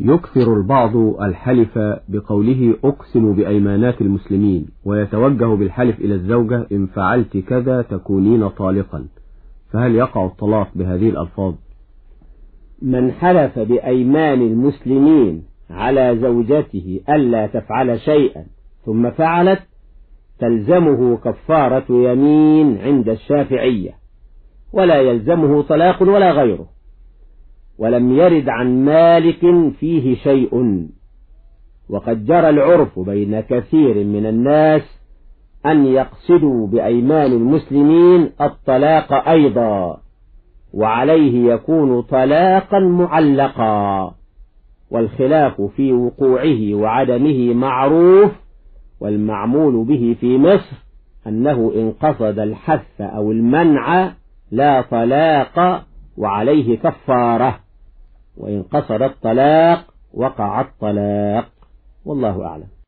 يكثر البعض الحلف بقوله أقسم بأيمانات المسلمين ويتوجه بالحلف إلى الزوجة إن فعلت كذا تكونين طالقا. فهل يقع الطلاق بهذه الألفاظ؟ من حلف بأيمان المسلمين على زوجته ألا تفعل شيئا ثم فعلت تلزمه كفارة يمين عند الشافعية ولا يلزمه طلاق ولا غيره. ولم يرد عن مالك فيه شيء. وقد جرى العرف بين كثير من الناس أن يقصدوا بأيمان المسلمين الطلاق أيضا وعليه يكون طلاقا معلقا. والخلاف في وقوعه وعدمه معروف والمعمول به في مصر أنه إن قصد الحث أو المنع لا طلاق وعليه كفارة. وإن قصد الطلاق وقع الطلاق. والله أعلم.